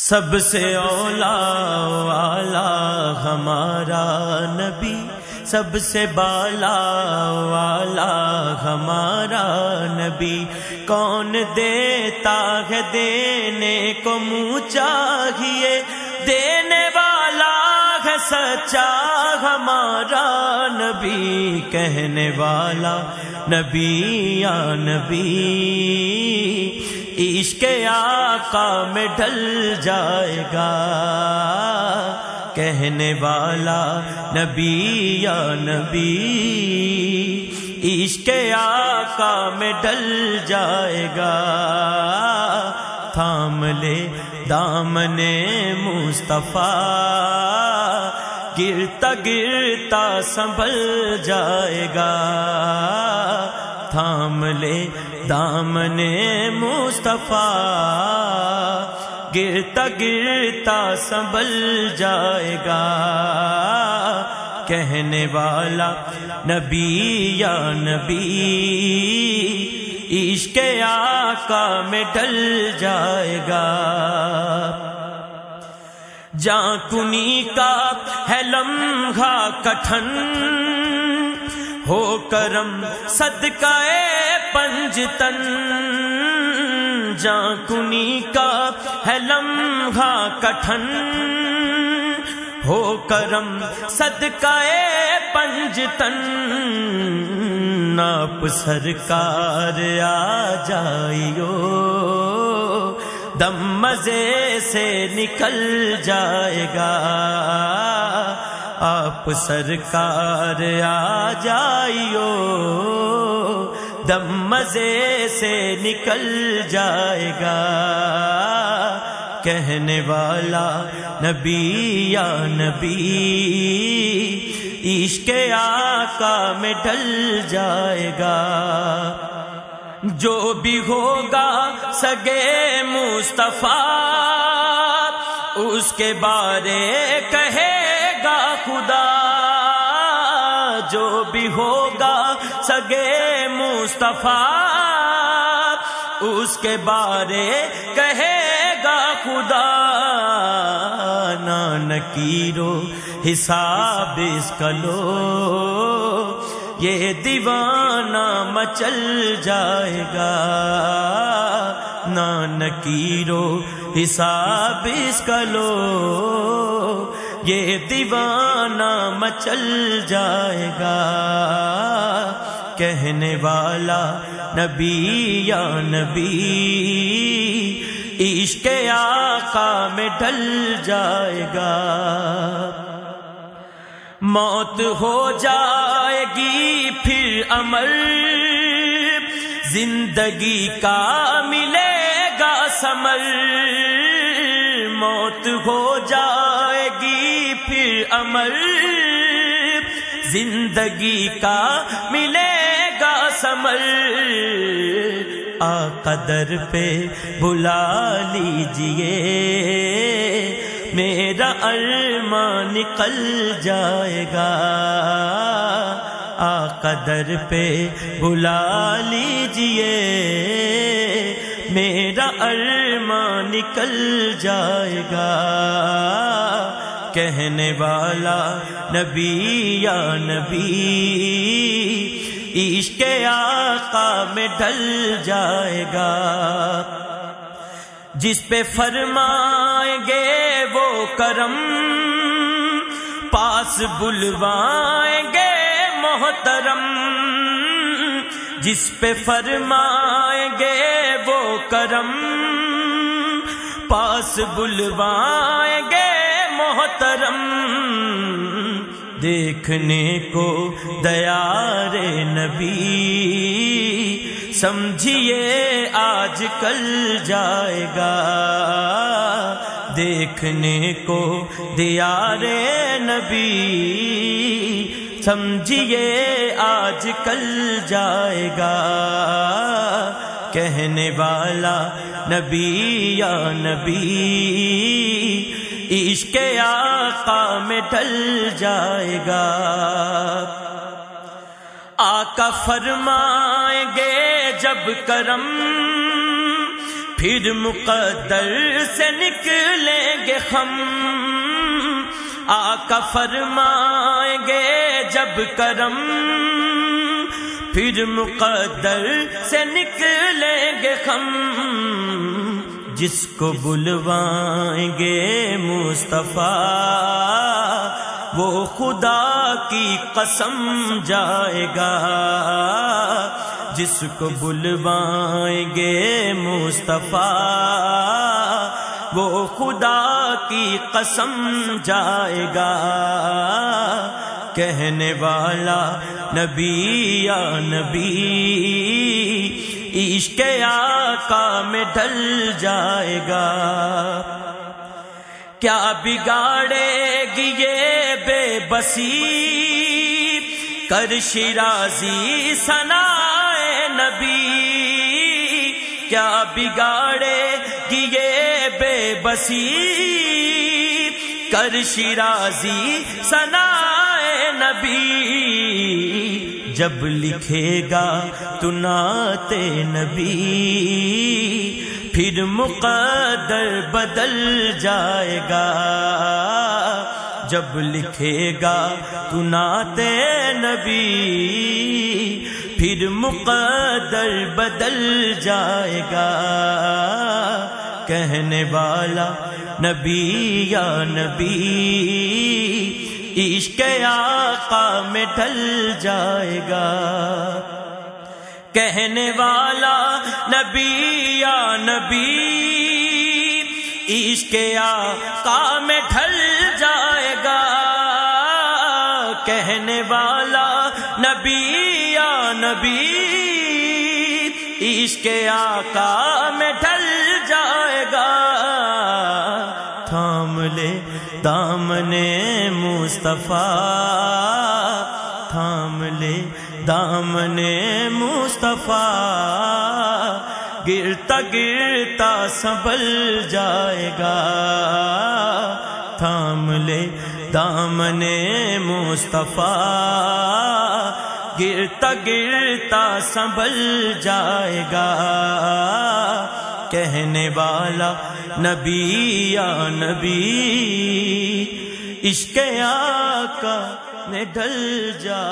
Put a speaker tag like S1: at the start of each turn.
S1: سب سے اولا والا ہمارا نبی، سب سے بالا والا ہمارا نبی۔ کون دیتا ہے دینے کو منہ چاہیے؟ دینے والا ہے سچا ہمارا نبی۔ کہنے والا نبی یا نبی۔ عشق آقا میں ڈل جائے گا۔ کہنے والا نبی یا نبی، عشق آقا میں ڈل جائے گا۔ تھام لے دامن مصطفیٰ، گرتا گرتا سنبھل جائے گا۔ تھام لے دامن مصطفیٰ۔ گرتا گرتا سنبھل جائے گا۔ کہنے والا نبی یا نبی، عشق آقا میں ڈل جائے گا۔ جاں کنی کا ہے لمحہ کٹھن ہو کرم صدقہ پنجتن جاں کنی کا ہے لمحہ کٹھن ہو کرم صدقہ پنجتن ناپ سرکار آ جائیو دم مزے سے نکل جائے گا آپ سرکار آ جائیو۔ دم مزے سے نکل جائے گا۔ کہنے والا نبی یا نبی، عشق آقا میں ڈل جائے گا۔ جو بھی ہوگا سگے مصطفیٰ، اس کے بارے کہے خدا جو بھی ہوگا سگے مصطفیٰ اس کے بارے کہے گا خدا نانکیرو حساب اس کا لو یہ دیوانہ مچل جائے گا نانکیرو حساب اس کا لو یہ دیوانہ مچل جائے گا۔ کہنے والا نبی یا نبی، عشق آقا میں ڈل جائے گا۔ موت ہو جائے گی پھر امر، زندگی کا ملے گا سمر۔ موت ہو جائے امر زندگی کا ملے گا سمر آ قدر پہ بلا لیجیے میرا ارمان نکل جائے گا آ قدر پہ بلا لیجیے میرا ارمان نکل جائے گا کہنے والا نبی یا نبی، عشق آقا میں ڈل جائے گا۔ جس پہ فرمائیں گے وہ کرم، پاس بلوائیں گے محترم۔ جس پہ فرمائیں گے وہ کرم، پاس بلوائیں گے محترم، دیکھنے کو دیار نبی، سمجھیے آج کل جائے گا۔ دیکھنے کو دیار نبی، سمجھیے آج کل جائے گا۔ کہنے والا نبی یا نبی عشق آقا میں ڈل جائے گا۔ آقا فرمائیں گے جب کرم، پھر مقدر سے نکلیں گے ہم آقا فرمائیں گے جب کرم، پھر مقدر سے نکلیں گے ہم جس کو بلوائیں گے مصطفیٰ، وہ خدا کی قسم جائے گا۔ جس کو بلوائیں گے مصطفیٰ، وہ خدا کی قسم جائے گا۔ کہنے والا نبی یا نبی عشق آقا میں ڈل جائے گا۔ کیا بگاڑے گی یہ بے بسی کر شرازی سنا نبی۔ کیا بگاڑے گی یہ بے بسی کر شرازی سنا نبی۔ جب لکھے گا تو ناتے نبی، پھر مقدر بدل جائے گا۔ جب لکھے گا تو ناتے نبی، پھر مقدر بدل جائے گا۔ کہنے والا نبی یا نبی عشق آقا میں ڈل جائے گا۔ کہنے والا نبی یا نبی، عشق آقا میں ڈھل جائے گا۔ کہنے والا نبی یا نبی، عشق آقا میں ڈھل تھام لے دامن مصطفیٰ، تھام لے دامن مصطفیٰ۔ گرتا گرتا سنبھل جائے گا، تھام لے دامن مصطفیٰ۔ گرتا گرتا سنبھل جائے گا کہنے والا نبی یا نبی عشق آقا میں ڈل جا۔